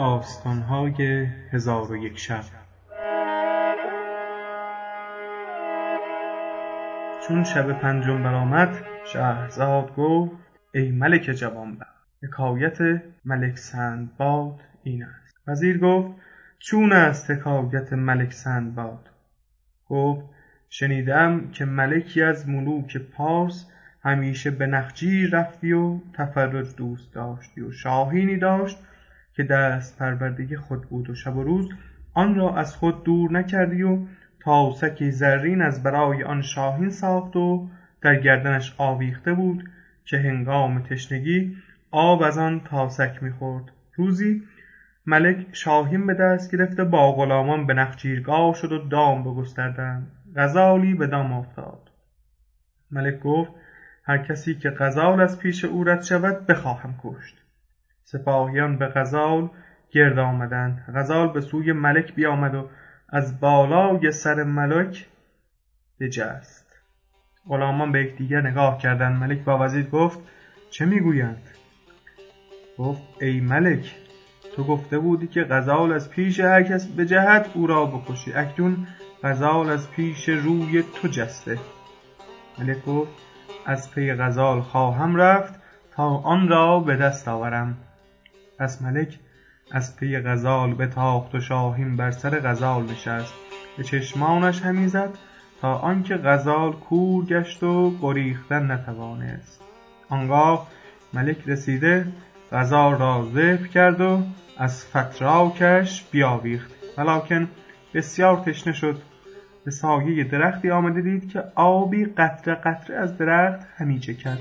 داستانهای هزار و یک شب. چون شب پنجم برآمد شهرزاد گفت ای ملک جوانبخت حکایت ملک سندباد این است. وزیر گفت چون است حکایت ملک سندباد؟ گفت شنیده ام که ملکی از ملوک پارس همیشه به نخجیر رفتی و تفرج دوست داشتی و شاهینی داشت که دست پرورده خود بود و شب و روز آن را از خود دور نکردی و تاسکی زرین از برای آن شاهین ساخت و در گردنش آویخته بود که هنگام تشنگی آب از آن تاسک می‌خورد. روزی ملک شاهین به دست گرفته با غلامان به نخجیرگاه شد و دام بگستردند. غزالی به دام افتاد. ملک گفت هر کسی که غزال از پیش او رد شود بخواهم کشت. سپاهیان به غزال گرد آمدند. غزال به سوی ملک بیامد و از بالای سر ملک بجست. غلامان به یکدیگر نگاه کردند. ملک با وزیر گفت چه می‌گویند؟ گفت ای ملک تو گفته بودی که غزال از پیش هر کس بجهد او را بکشی. اکنون غزال از پیش روی تو جسته. ملک گفت از پی غزال خواهم رفت تا آن را به دست آورم. پس ملک از پی غزال بتاخت و شاهین بر سر غزال نشست. به چشمانش همی زد تا آنکه غزال کور گشت و گریختن نتوانست. آنگاه ملک رسیده غزال را ذبح کرد و از فتراکش بیاویخت. ولکن بسیار تشنه شد. به سایه درختی آمده دید که آبی قطره قطره از درخت همی چکد.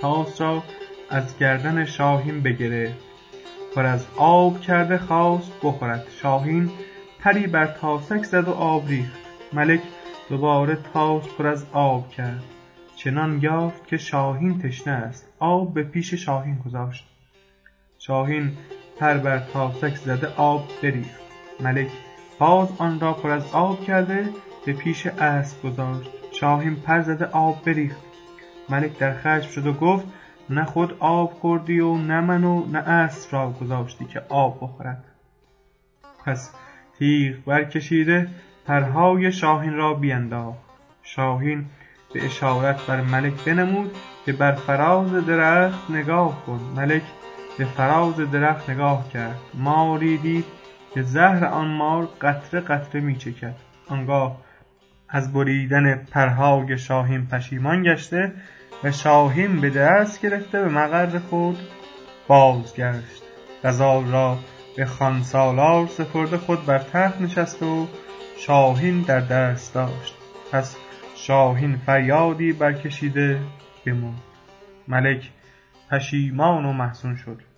تاس را از گردن شاهین بگرفت. پر از آب کرده خواست بخورد. شاهین پری بر تاسک زد و آب ریخت. ملک دوباره تاس پر از آب کرد. چنان یافت که شاهین تشنه است. آب به پیش شاهین گذاشت. شاهین پر بر تاسک زده آب بریخت. ملک باز آن را پر از آب کرده به پیش اسب گذاشت. شاهین پر زده آب بریخت. ملک در خشم شد و گفت نه خود آب خوردی و نه من و نه اسب را گذاشتی که آب بخورد. پس تیغ برکشیده پرهای شاهین را بینداخت. شاهین به اشارت بر ملک بنمود که بر فراز درخت نگاه کن. ملک به فراز درخت نگاه کرد. ماری دید که زهر آن مار قطره قطره می چکد. آنگاه از بریدن پرهای شاهین پشیمان گشته و شاهین به دست گرفته به مقر خود بازگشت. غزال را به خوان سالار سپرده خود بر تخت نشست و شاهین در دست داشت. پس شاهین فریادی برکشیده بمرد ملک پشیمان و محزون شد.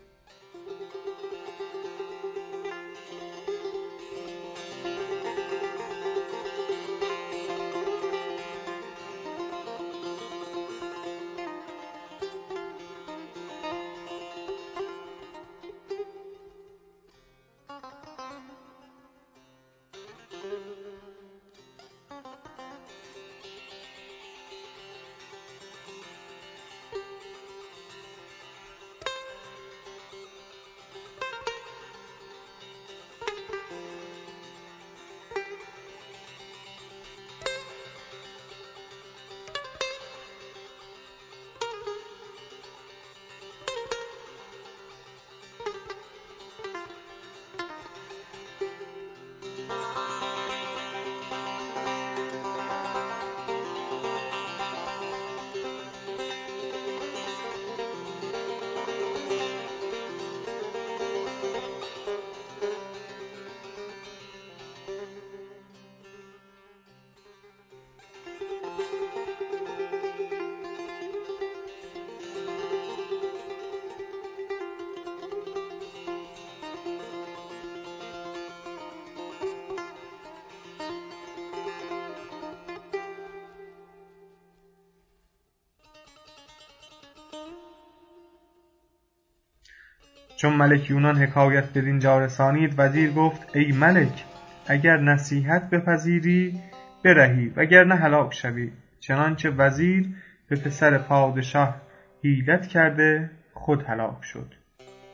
چون ملک یونان حکایت بدینجا رسانید وزیر گفت ای ملک اگر نصیحت بپذیری برهی وگرنه هلاک شوی. چنانچه وزیر به پسر پادشاه حیلت کرده خود هلاک شد.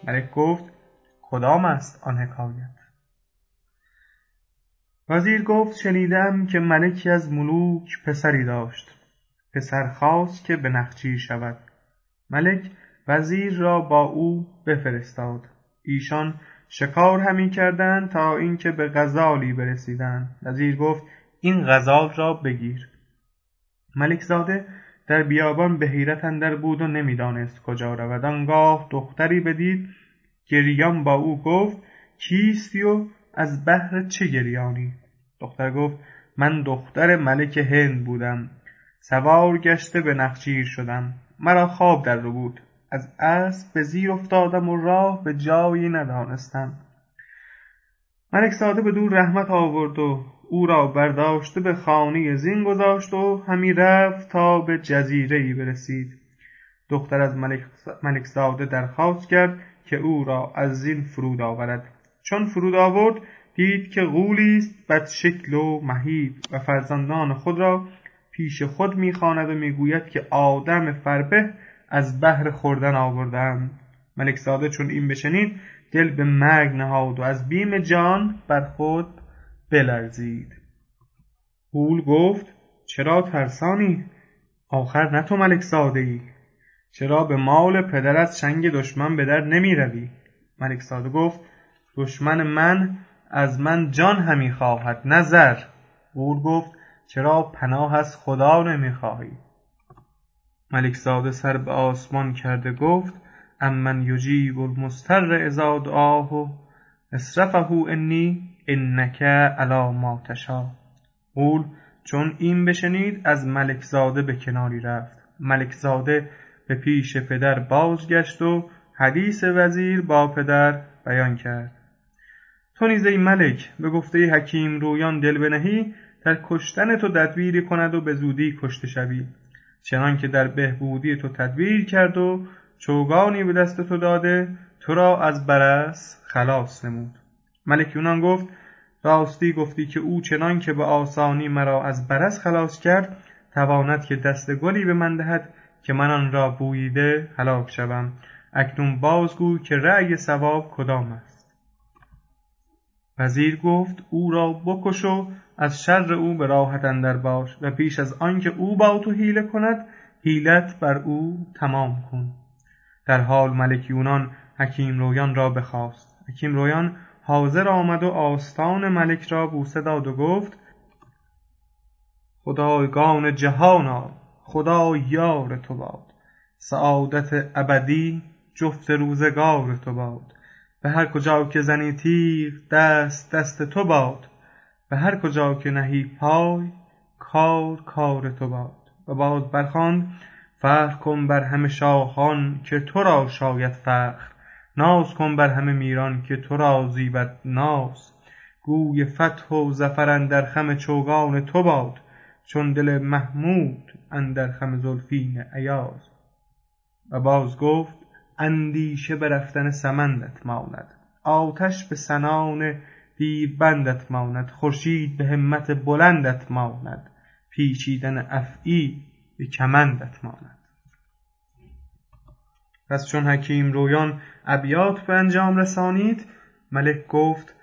ملک گفت کدام است آن حکایت؟ وزیر گفت شنیدم که ملکی از ملوک پسری داشت. پسر خواست که به نخچیر شود. ملک وزیر را با او بفرستاد. ایشان شکار همی کردند تا اینکه به غزالی برسیدند. وزیر گفت این غزال را بگیر. ملک زاده در بیابان به حیرت اندر بود و نمی‌دانست کجا رود. آنگاه دختری بدید گریان با او گفت کیستی و از بهر چه گریانی؟ دختر گفت من دختر ملک هند بودم. سوار گشته به نخچیر شدم. مرا خواب در بود از اسب به زیر افتادم و راه به جایی ندانستم. ملک زاده بدو رحمت آورد و او را برداشته به خانه زین گذاشت و همی رفت تا به جزیره ای برسید. دختر از ملک زاده درخواست کرد که او را از زین فرود آورد. چون فرود آورد دید که غولی است بدشکل و مهیب و فرزندان خود را پیش خود می‌خواند و می‌گوید که آدم فربه از بهر خوردن آوردهام ملک زاده چون این بشنید دل به مرگ نهاد و از بیم جان بر خود بلرزید. غول گفت چرا ترسانی؟ آخر نه تو ملک زاده ای چرا به مال پدرت چنگ دشمن به در نمی روی؟ ملک زاده گفت دشمن من از من جان همی خواهد نه زر. گفت چرا پناه از خدا نمی خواهی؟ ملک زاده سر به آسمان کرده گفت امن یجیب المضطر اذا دعاه اصرفه انی انک علی ما تشا غول چون این بشنید از ملک زاده به کناری رفت. ملک زاده به پیش پدر بازگشت و حدیث وزیر با پدر بیان کرد. تو نیز ای ملک به گفته حکیم رویان دل بنهی در کشتن تو تدبیری کند و به زودی کشته شوی. چنانکه در بهبودی تو تدبیر کرد و چوگانی به دست تو داده تو را از برص خلاص نمود. ملک یونان گفت راستی گفتی که او چنانکه به آسانی مرا از برص خلاص کرد تواند که دست گلی به من دهد که من آن را بوییده هلاک شوم. اکنون بازگو که رأی صواب کدام است. وزیر گفت او را بکش و از شر او به راحت اندر باش و پیش از آنکه او با تو حیله کند حیلت بر او تمام کن. در حال ملک یونان حکیم رویان را بخواست. حکیم رویان حاضر آمد و آستان ملک را بوسه داد و گفت خدایگان جهانا خدا یار تو باد. سعادت ابدی جفت روزگار تو باد. به هر کجا که زنی تیغ دست دست تو باد. به هر کجا که نهی پای کار کار تو باد. و باز برخواند فخر کن بر همه شاهان که تو را شاید فخر. ناز کن بر همه میران که تو را زیبد ناز. گوی فتح و ظفر اندر خم چوگان تو باد چون دل محمود اندر خم زلفین ایاز. و باز گفت اندیشه به رفتن سمندت ماند. آتش به سنان دیوبندت ماند خورشید به همت بلندت ماند. پیچیدن افعی به کمندت ماند. پس چون حکیم رویان ابیات به انجام رسانید ملک گفت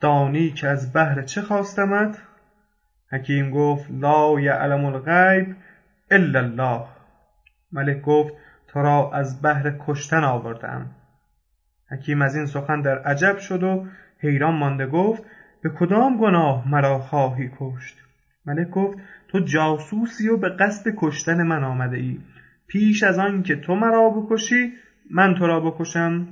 دانی که از بهر چه خواستمت؟ حکیم گفت لا یعلم الغیب الا الله. ملک گفت تو را از بهر کشتن آورده ام حکیم از این سخن در عجب شد و حیران مانده گفت به کدام گناه مرا خواهی کشت؟ ملک گفت تو جاسوسی و به قصد کشتن من آمده ای. پیش از آنکه تو مرا بکشی من تو را بکشم.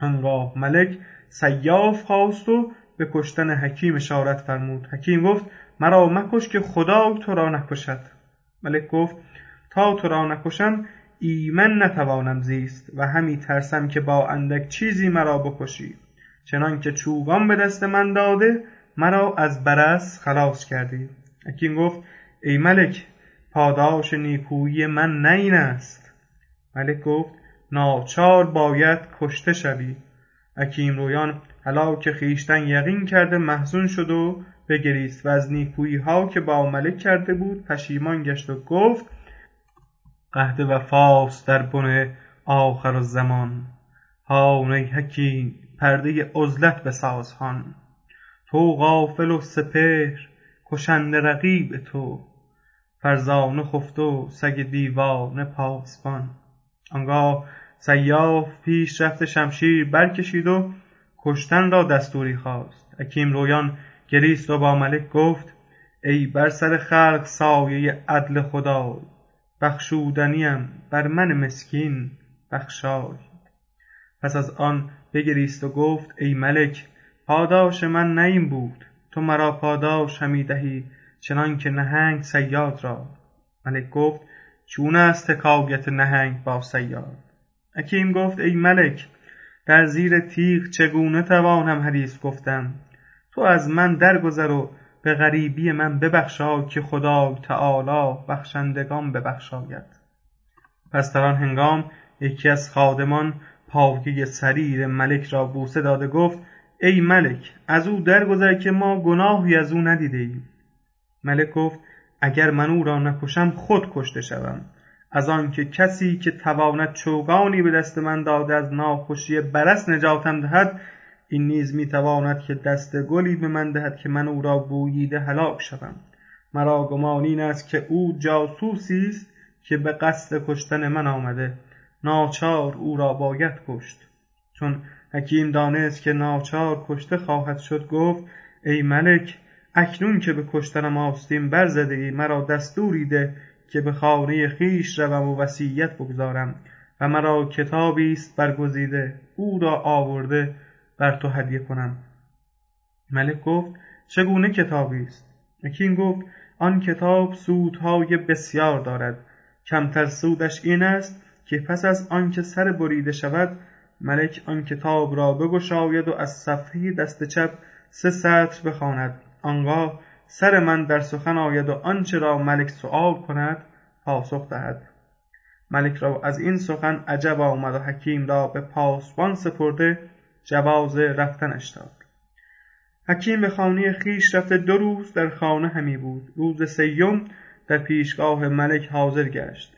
آنگاه ملک سیاف خواست و به کشتن حکیم اشارت فرمود. حکیم گفت مرا مکش که خدای تو را نکشد. ملک گفت تا تو را نکشم ایمن نتوانم زیست و همی ترسم که با اندک چیزی مرا بکشی. چنانکه چوگان به دست من داده مرا از برص خلاص کردی. حکیم گفت ای ملک پاداش نیکویی من نه این است. ملک گفت ناچار باید کشته شوی. حکیم رویان هلاک خویشتن یقین کرده محزون شد و بگریست و از نیکوییها که با ملک کرده بود پشیمان گشت و گفت عهد وفاست در بن آخرالزمان هان ای حکیم. پرده عزلت بسازهان تو غافل و سپهر کشنده رقیب تو. فرزانه خفته و سگ دیوانه پاسبان. آنگاه سیاف پیش رفته شمشیر برکشید و کشتن را دستوری خواست. حکیم رویان گریست و با ملک گفت ای بر سر خلق سایه عدل خدای بخشودنیم بر من مسکین بخشای. پس از آن بگریست و گفت ای ملک پاداش من نه این بود. تو مرا پاداش همی دهی چنان که نهنگ صیاد را. ملک گفت چون است حکایت نهنگ با صیاد؟ حکیم گفت ای ملک در زیر تیغ چگونه توانم حدیث گفتن؟ تو از من درگذر و به غریبی من ببخشای که خدای تعالی بخشندگان ببخشاید. پس در آن هنگام یکی از خادمان پایه سریر ملک را بوسه داده گفت ای ملک از او درگذر که ما گناهی از او ندیده ایم ملک گفت اگر من او را نکشم خود کشته شوم. از آنکه کسی که تواند چوگانی به دست من داده از ناخوشی برص نجاتم دهد این نیز می تواند که دست گلی به من دهد که من او را بوییده هلاک شوم. مرا گمان این است که او جاسوسی است که به قصد کشتن من آمده. ناچار او را باید کشت. چون حکیم دانست که ناچار کشته خواهد شد گفت ای ملک اکنون که به کشتنم آستین برزده ای مرا دستوری ده که به خانه خویش روم و وصیت بگزارم و مرا کتابی است برگزیده او را آورده بر تو هدیه کنم. ملک گفت چگونه کتابی است؟ حکیم گفت آن کتاب سودهای بسیار دارد. کمتر سودش این است که پس از آنکه سر بریده شود ملک آن کتاب را بگشاید و از صفحه دست چپ سه سطر بخواند. آنگاه سر من در سخن آید و آنچه را ملک سؤال کند پاسخ دهد. ملک را از این سخن عجب آمد و حکیم را به پاسبان سپرده جواز رفتنش داد. حکیم به خانه خویش رفته دو روز در خانه همی بود. روز سیم در پیشگاه ملک حاضر گشت.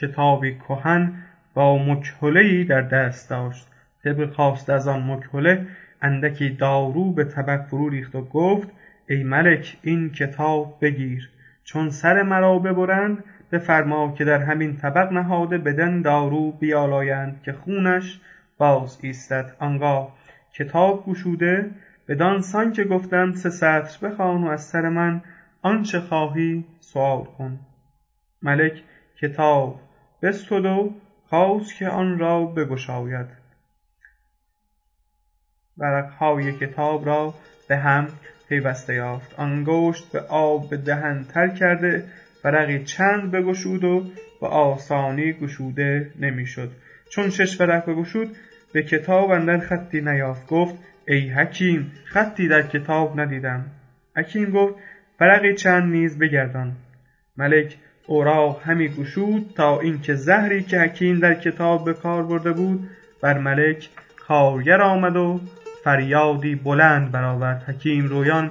کتابی کهن با مکحله ای در دست داشت. طبق خواسته از آن مکحله اندکی دارو به طبق فرو ریخت و گفت ای ملک این کتاب بگیر. چون سر مرا ببرند بفرما که در همین طبق نهاده بدان دارو بیالایند که خونش باز ایستد. آنگاه کتاب گشوده بدان سان که گفتم سه سطر بخوان و از سر من آنچه خواهی سؤال کن. ملک کتاب بستد و خواست که آن را بگشاید. ورقهای کتاب را به هم پیوسته یافت. انگشت به آب دهن تر کرده ورقی چند بگشود و به آسانی گشوده نمی شد چون شش ورق بگشود به کتاب اندر خطی نیافت. گفت ای حکیم خطی در کتاب ندیدم. حکیم گفت ورقی چند نیز بگردان. ملک اوراق همی گشود تا اینکه زهری که حکیم در کتاب به کار برده بود بر ملک کارگر آمد و فریادی بلند برآورد. حکیم رویان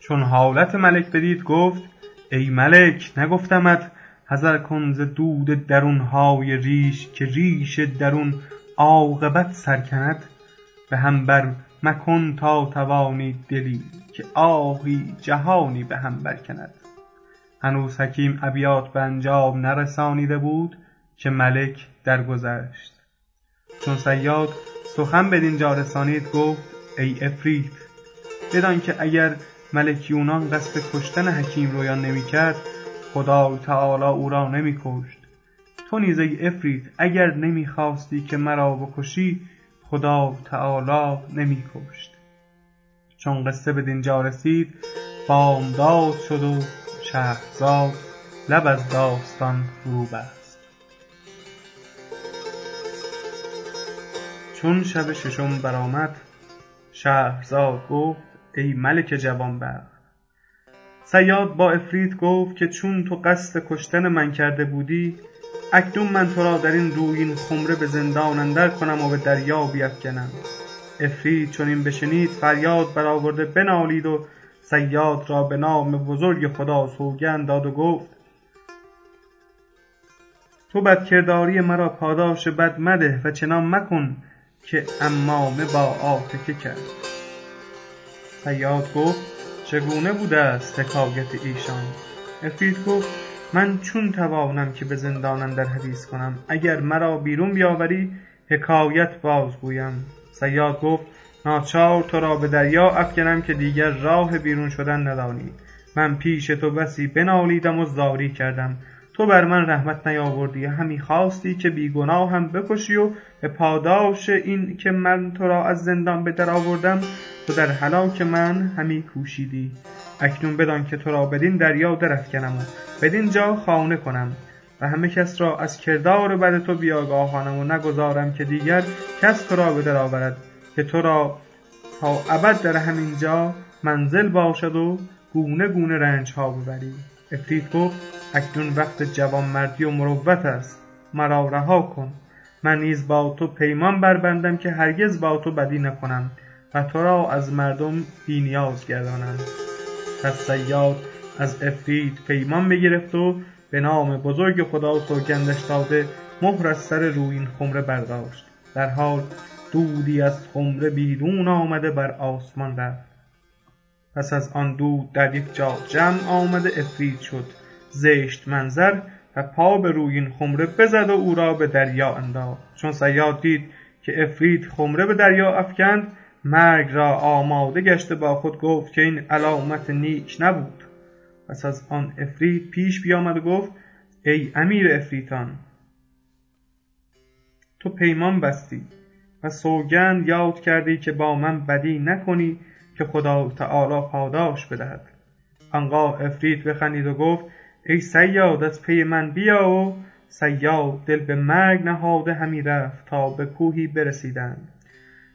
چون حالت ملک بدید گفت ای ملک نگفتمت حذر کن ز دود درونهای ریش که ریش درون عاقبت سر کند. به هم بر مکن تا توانی دلی که آهی جهانی به هم برکند هنوز حکیم ابیات به انجام نرسانیده بود که ملک درگذشت. چون صیاد سخن بدینجا رسانید گفت ای عفریت بدان که اگر ملک یونان قصد کشتن حکیم رویان نمی کرد خدای تعالی او را نمی کشت تو نیز ای عفریت اگر نمی خواستی که مرا بکشی خدای تعالی نمی کشت چون قصه بدینجا رسید بامداد شد و شهرزاد لب از داستان فرو بست. چون شب ششم برآمد شهرزاد گفت ای ملک جوانبخت صیاد با عفریت گفت که چون تو قصد کشتن من کرده بودی اکنون من تو را در این رویین خمره به زندان اندر کنم و به دریا بیفگنم عفریت چون این بشنید فریاد برآورده بنالید و صیاد را به نام بزرگ خدا سوگند داد و گفت تو بدکرداری مرا پاداش بد مده و چنان مکن که امامه با آتکه کرد. صیاد گفت چگونه بوده است حکایت ایشان؟ عفریت گفت من چون توانم که به زندان اندر حدیث کنم اگر مرا بیرون بیاوری حکایت بازگویم. صیاد گفت ناچار تو را به دریا افکنم که دیگر راه بیرون شدن ندانی. من پیش تو بسی بنالیدم و زاری کردم. تو بر من رحمت نیاوردی همی خواستی که بی گناهم بکشی و به پاداش این که من تو را از زندان به در آوردم تو در هلاک من همی کوشیدی. اکنون بدان که تو را بدین دریا درافکنم و بدین جا خانه کنم. و همه کس را از کردار بد تو بیاگاهانم و نگذارم که دیگر کس تو را به در آورد که تو را تا ابد در همین جا منزل باشد و گونه گونه رنج ها ببری. عفریت گفت اکنون وقت جوانمردی و مروت است. مرا رها کن. من نیز با تو پیمان بربندم که هرگز با تو بدی نکنم و تو را از مردم بینیاز گردانم. پس صیاد از عفریت پیمان بگرفت و به نام بزرگ خدا سوگندش داده مهر از سر رویین خمره برداشت. در حال دودی از خمره بیرون آمده بر آسمان رفت. پس از آن دود در یک جا جمع آمده عفریت شد. زشت منظر و پا به رویین خمره بزد و او را به دریا انداخت. چون صیاد دید که عفریت خمره به دریا افکند مرگ را آماده گشته با خود گفت که این علامت نیک نبود. پس از آن عفریت پیش بیامد و گفت ای امیر عفریتان تو پیمان بستی و سوگند یاد کردی که با من بدی نکنی که خدا تعالی پاداش بدهد. آنگاه عفریت بخندید و گفت ای صیاد از پی من بیا و صیاد دل به مرگ نهاده همی رفت تا به کوهی برسیدند.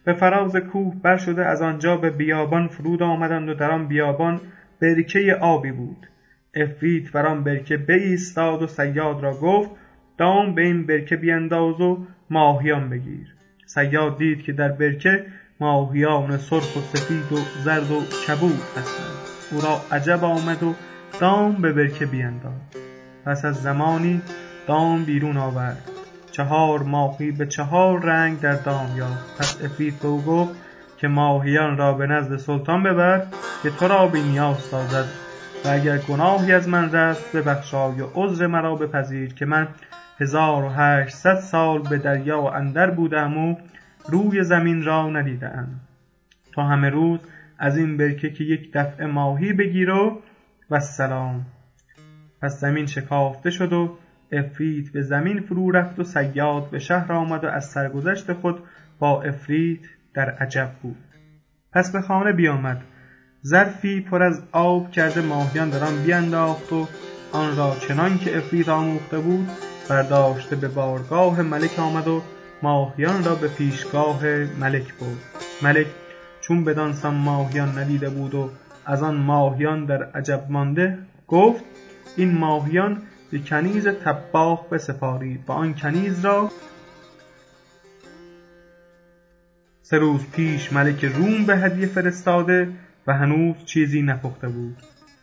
به فراز کوه بر شده از آنجا به بیابان فرود آمدند و در آن بیابان برکه آبی بود. عفریت بر آن برکه بایستاد و صیاد را گفت دام به این برکه بینداز و ماهیان بگیر. صیاد دید که در برکه ماهیان سرخ و سفید و زرد و کبود هستند. او را عجب آمد و دام به برکه بینداخت پس از زمانی دام بیرون آورد. چهار ماهی به چهار رنگ در دام یافت. پس عفریت به او گفت که ماهیان را به نزد سلطان ببر که تو را بینیاز سازد. و اگر گناهی از من رفت ببخشای و عذر مرا بپذیر که من هزار و هشتصد سال به دریا اندر بوده ام و روی زمین را ندیده ام تو همه روز از این برکه که یک دفعه ماهی بگیر و والسلام. پس زمین شکافته شد و عفریت به زمین فرو رفت و صیاد به شهر آمد و از سرگذشت خود با عفریت در عجب بود. پس به خانه بیامد. ظرفی پر از آب کرده ماهیان در آن بینداخت و آن را چنان که عفریت آموخته بود برداشته به بارگاه ملک آمد و ماهیان را به پیشگاه ملک برد. ملک چون بدان سان ماهیان ندیده بود و از آن ماهیان در عجب مانده گفت این ماهیان به کنیز طباخ بسپارید و آن کنیز را سه روز پیش ملک روم به هدیه فرستاده و هنوز چیزی نپخته بود.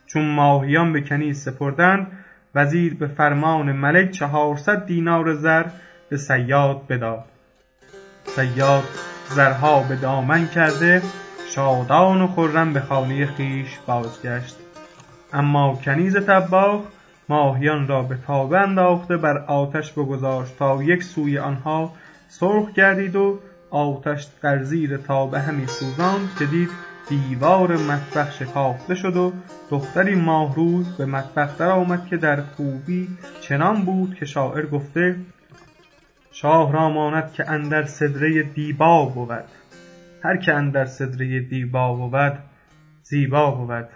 چون ماهیان به کنیز سپردند وزیر به فرمان ملک چهارصد دینار زر به صیاد بداد. صیاد زرها به دامن کرده شادان و خرم به خانه خویش بازگشت. اما کنیز طباخ ماهیان را به تابه انداخته بر آتش بگذاشت تا یک سوی آنها سرخ گردید و آتش در زیر تابه همی سوزاند که دید دیوار مطبخ شکافته شد و دختری ماهروی به مطبخ درآمد که در خوبی چنان بود که شاعر گفته شاه را ماند که اندر سدره دیبا بود. هر که اندر سدره دیبا بود زیبا بود.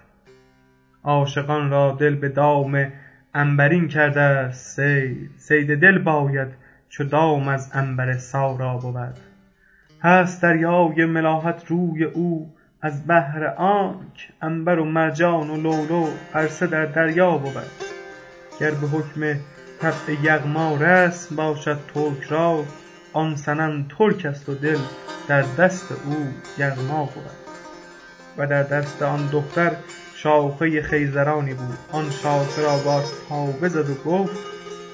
عاشقان را دل به دام عنبرین کرده است. صید صید دل باید چو دام از عنبر سارا بود. هست دریای ملاحت روی او. از بهر آنک عنبر و مرجان و لؤلؤ هر سه در دریا بود. گر به حکم طبع یغما رسم باشد ترک را آن صنم ترک است و دل در دست او یغما بود. و در دست آن دختر شاخه خیزرانی بود. آن شاخه را با تابه و گفت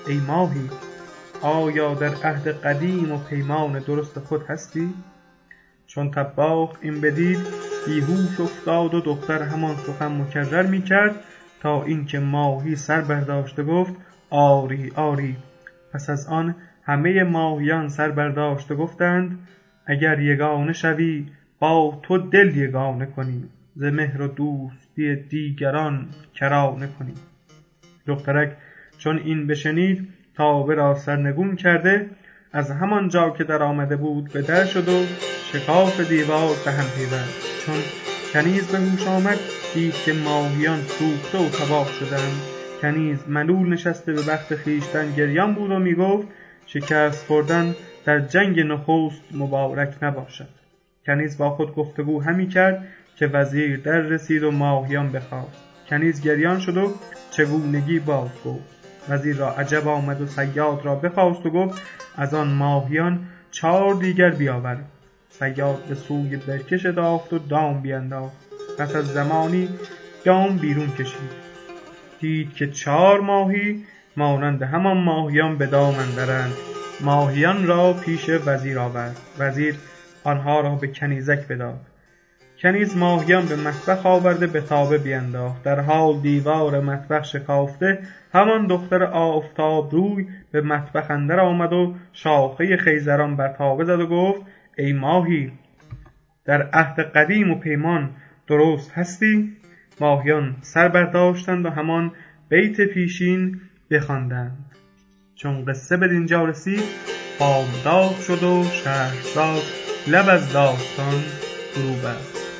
ای ماهی آیا در عهد قدیم و پیمان درست خود هستی؟ چون طباخ این بدید بیهوش افتاد و دختر همان سخن مکرر می کرد تا اینکه ماهی سر برداشت و گفت آری آری. پس از آن همه ماهیان سر برداشت و گفتند اگر یگانه شوی با تو دل یگانه کنیم ز مهر و دوستی دیگران کرانه کنیم دخترک چون این بشنید تابه را سرنگون کرده از همان جا که در آمده بود به در شد و شکاف دیوار دهن پیوست. چون کنیز به هوش آمد دید که ماهیان سوخته و تباه شدند. کنیز ملول نشسته به بخت خویشتن گریان بود و می‌گفت شکست خوردن در جنگ نخست مبارک نباشد. کنیز با خود گفتگو همی کرد که وزیر در رسید و ماهیان بخواست. کنیز گریان شد و چگونگی باز گفت. وزیر را عجب آمد و صیاد را بخواست و گفت از آن ماهیان چهار دیگر بیاور. صیاد به سوی برکه شتافت و دام بینداخت. پس از زمانی دام بیرون کشید. دید که چهار ماهی مانند همان ماهیان به دام اندرند. ماهیان را پیش وزیر آورد. وزیر آنها را به کنیزک بداد. کنیز ماهیان به مطبخ آورده به تابه بینداخت. در حال دیوار مطبخ شکافته همان دختر آفتاب روی به مطبخ اندر آمد و شاخه خیزران بر تابه زد و گفت ای ماهی در عهد قدیم و پیمان درست هستی؟ ماهیان سر برداشتند و همان بیت پیشین بخواندند. چون قصه بدینجا رسید بامداد شد و شهرزاد لب از داستان فرو بست